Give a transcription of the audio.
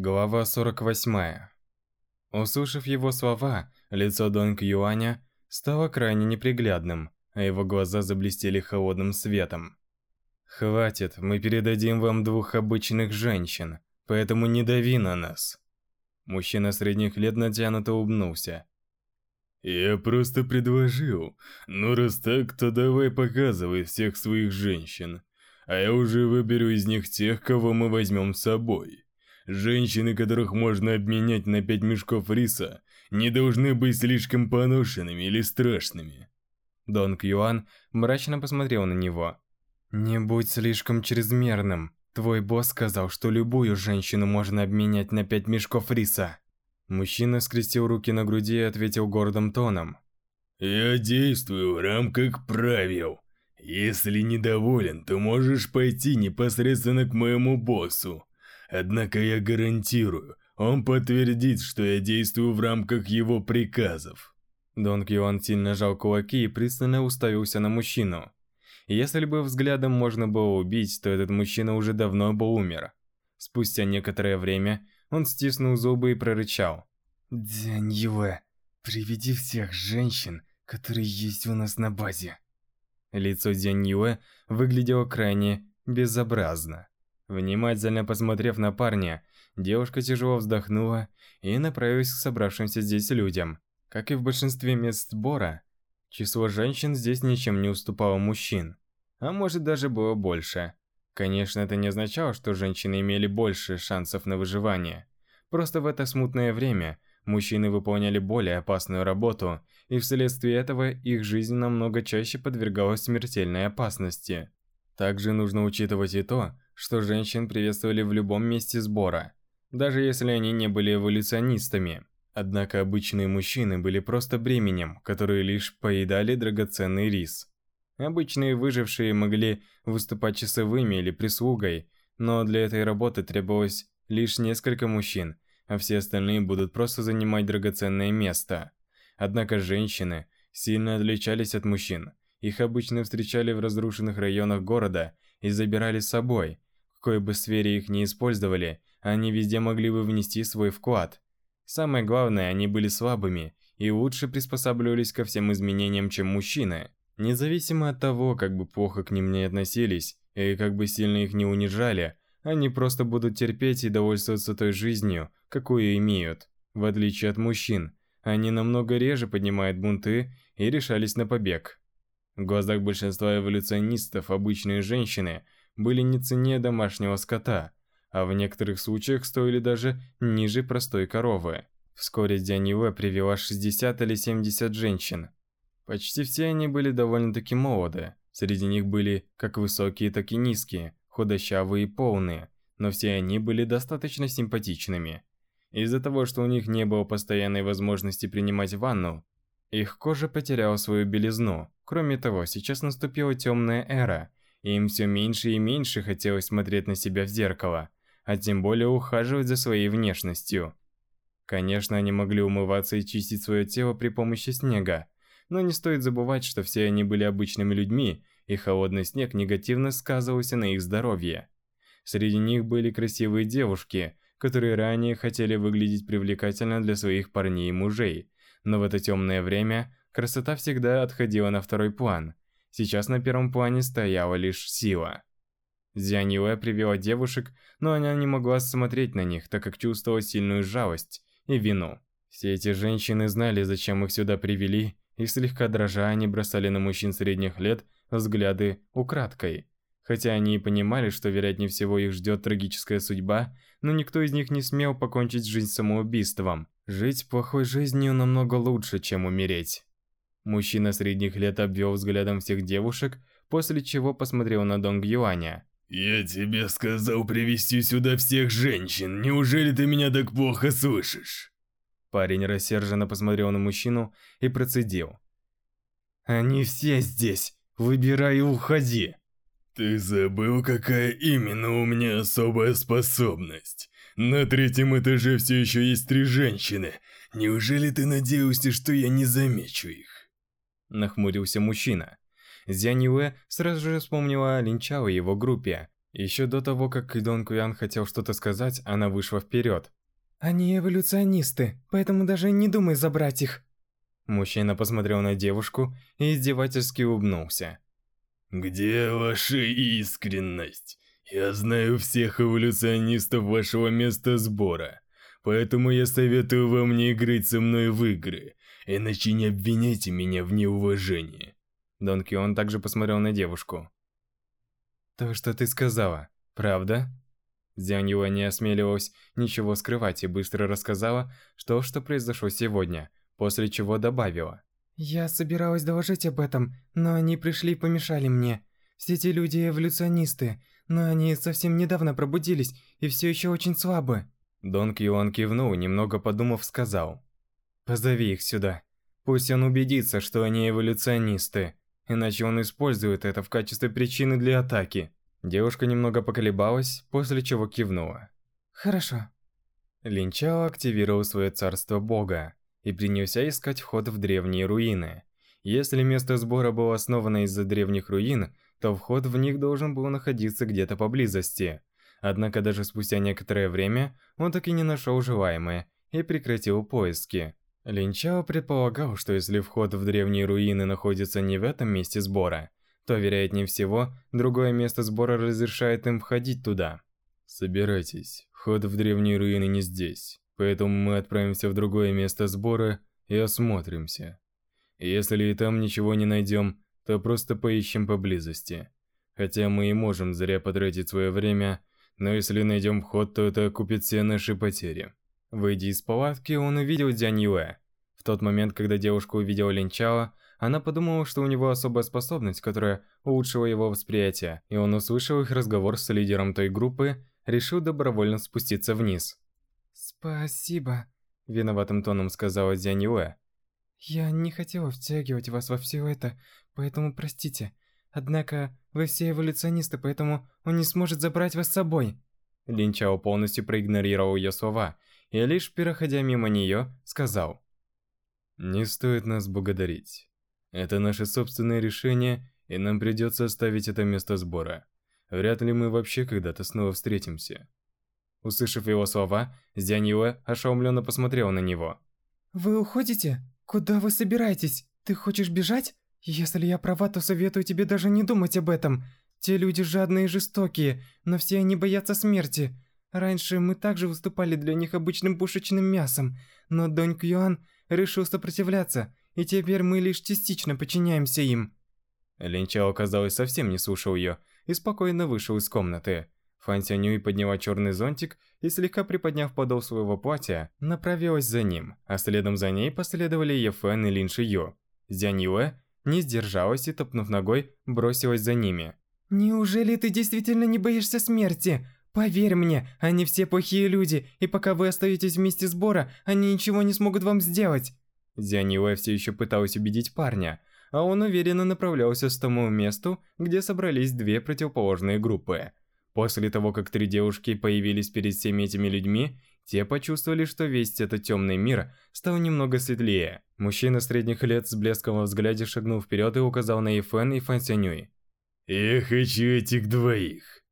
Глава 48. Услышав его слова, лицо Донг Юаня стало крайне неприглядным, а его глаза заблестели холодным светом. «Хватит, мы передадим вам двух обычных женщин, поэтому не дави на нас». Мужчина средних лет натянуто улыбнулся. «Я просто предложил. но раз так, то давай показывай всех своих женщин, а я уже выберу из них тех, кого мы возьмем с собой». Женщины, которых можно обменять на пять мешков риса, не должны быть слишком поношенными или страшными. Дон Кьюан мрачно посмотрел на него. «Не будь слишком чрезмерным. Твой босс сказал, что любую женщину можно обменять на пять мешков риса». Мужчина скрестил руки на груди и ответил гордым тоном. «Я действую в рамках правил. Если недоволен, то можешь пойти непосредственно к моему боссу. Однако я гарантирую, он подтвердит, что я действую в рамках его приказов». Дон Кьюан сильно жал кулаки и пристально уставился на мужчину. Если бы взглядом можно было убить, то этот мужчина уже давно бы умер. Спустя некоторое время он стиснул зубы и прорычал. «Дянь Юэ, приведи всех женщин, которые есть у нас на базе». Лицо Дянь Юэ выглядело крайне безобразно. Внимательно посмотрев на парня, девушка тяжело вздохнула и направилась к собравшимся здесь людям. Как и в большинстве мест сбора, число женщин здесь ничем не уступало мужчин, а может даже было больше. Конечно, это не означало, что женщины имели больше шансов на выживание. Просто в это смутное время мужчины выполняли более опасную работу, и вследствие этого их жизнь намного чаще подвергалась смертельной опасности. Также нужно учитывать и то, что женщин приветствовали в любом месте сбора, даже если они не были эволюционистами. Однако обычные мужчины были просто бременем, которые лишь поедали драгоценный рис. Обычные выжившие могли выступать часовыми или прислугой, но для этой работы требовалось лишь несколько мужчин, а все остальные будут просто занимать драгоценное место. Однако женщины сильно отличались от мужчин. Их обычно встречали в разрушенных районах города и забирали с собой, в какой бы сфере их не использовали, они везде могли бы внести свой вклад. Самое главное, они были слабыми и лучше приспосабливались ко всем изменениям, чем мужчины. Независимо от того, как бы плохо к ним не относились, и как бы сильно их не унижали, они просто будут терпеть и довольствоваться той жизнью, какую имеют. В отличие от мужчин, они намного реже поднимают бунты и решались на побег. В глазах большинства эволюционистов обычные женщины – были не цене домашнего скота, а в некоторых случаях стоили даже ниже простой коровы. Вскоре Дянива привела 60 или 70 женщин. Почти все они были довольно-таки молоды. Среди них были как высокие, так и низкие, худощавые и полные, но все они были достаточно симпатичными. Из-за того, что у них не было постоянной возможности принимать ванну, их кожа потеряла свою белизну. Кроме того, сейчас наступила темная эра, и им все меньше и меньше хотелось смотреть на себя в зеркало, а тем более ухаживать за своей внешностью. Конечно, они могли умываться и чистить свое тело при помощи снега, но не стоит забывать, что все они были обычными людьми, и холодный снег негативно сказывался на их здоровье. Среди них были красивые девушки, которые ранее хотели выглядеть привлекательно для своих парней и мужей, но в это темное время красота всегда отходила на второй план – Сейчас на первом плане стояла лишь сила. Зяньюэ привела девушек, но она не могла смотреть на них, так как чувствовала сильную жалость и вину. Все эти женщины знали, зачем их сюда привели, и слегка дрожа они бросали на мужчин средних лет взгляды украдкой. Хотя они и понимали, что вероятнее всего их ждет трагическая судьба, но никто из них не смел покончить жизнь самоубийством. Жить плохой жизнью намного лучше, чем умереть. Мужчина средних лет обвел взглядом всех девушек, после чего посмотрел на Донг Юаня. «Я тебе сказал привести сюда всех женщин, неужели ты меня так плохо слышишь?» Парень рассерженно посмотрел на мужчину и процедил. «Они все здесь, выбирай и уходи!» «Ты забыл, какая именно у меня особая способность? На третьем этаже все еще есть три женщины. Неужели ты надеялся, что я не замечу их?» — нахмурился мужчина. Зянь Юэ сразу же вспомнила о Линчао и его группе. Еще до того, как Дон Куян хотел что-то сказать, она вышла вперед. «Они эволюционисты, поэтому даже не думай забрать их!» Мужчина посмотрел на девушку и издевательски улыбнулся. «Где ваша искренность? Я знаю всех эволюционистов вашего места сбора, поэтому я советую вам не играть со мной в игры иначе не обвиняйте меня в неуважении». Дон Кион также посмотрел на девушку. «То, что ты сказала, правда?» Дзянь Юэ не осмеливалась ничего скрывать и быстро рассказала, что что произошло сегодня, после чего добавила. «Я собиралась доложить об этом, но они пришли и помешали мне. Все эти люди эволюционисты, но они совсем недавно пробудились и все еще очень слабы». Дон Кьюан кивнул, немного подумав, сказал. Позови их сюда. Пусть он убедится, что они эволюционисты, иначе он использует это в качестве причины для атаки. Девушка немного поколебалась, после чего кивнула. Хорошо. Линчао активировал свое царство бога и принялся искать вход в древние руины. Если место сбора было основано из-за древних руин, то вход в них должен был находиться где-то поблизости. Однако даже спустя некоторое время он так и не нашел желаемое и прекратил поиски. Линчао предполагал, что если вход в древние руины находится не в этом месте сбора, то, вероятнее всего, другое место сбора разрешает им входить туда. Собирайтесь, вход в древние руины не здесь, поэтому мы отправимся в другое место сбора и осмотримся. Если и там ничего не найдем, то просто поищем поблизости. Хотя мы и можем зря потратить свое время, но если найдем вход, то это окупит все наши потери. Выйдя из палатки, он увидел Дзянь Юэ. В тот момент, когда девушка увидела Линчала, она подумала, что у него особая способность, которая улучшила его восприятие, и он услышал их разговор с лидером той группы, решил добровольно спуститься вниз. «Спасибо», – виноватым тоном сказала Дзянь Юэ. «Я не хотела втягивать вас во все это, поэтому простите. Однако вы все эволюционисты, поэтому он не сможет забрать вас с собой». Линчао полностью проигнорировал ее слова – и лишь переходя мимо нее, сказал. «Не стоит нас благодарить. Это наше собственное решение, и нам придется оставить это место сбора. Вряд ли мы вообще когда-то снова встретимся». Услышав его слова, Зяньюэ ошеломленно посмотрела на него. «Вы уходите? Куда вы собираетесь? Ты хочешь бежать? Если я права, то советую тебе даже не думать об этом. Те люди жадные и жестокие, но все они боятся смерти. Раньше мы также выступали для них обычным пушечным мясом, но Донь Кьюан решил сопротивляться, и теперь мы лишь частично подчиняемся им». Линчао, казалось, совсем не слушал ее и спокойно вышел из комнаты. Фан Сянюй подняла черный зонтик и, слегка приподняв подол своего платья, направилась за ним, а следом за ней последовали Е Фэн и Лин Ю. Зянь Юэ не сдержалась и, топнув ногой, бросилась за ними. «Неужели ты действительно не боишься смерти?» Поверь мне, они все плохие люди, и пока вы остаетесь вместе сбора, они ничего не смогут вам сделать. Дзянь Юэ все еще пыталась убедить парня, а он уверенно направлялся к тому месту, где собрались две противоположные группы. После того, как три девушки появились перед всеми этими людьми, те почувствовали, что весь этот темный мир стал немного светлее. Мужчина средних лет с блеском во взгляде шагнул вперед и указал на Ифен и Фан Сянюй. «Я хочу этих двоих!»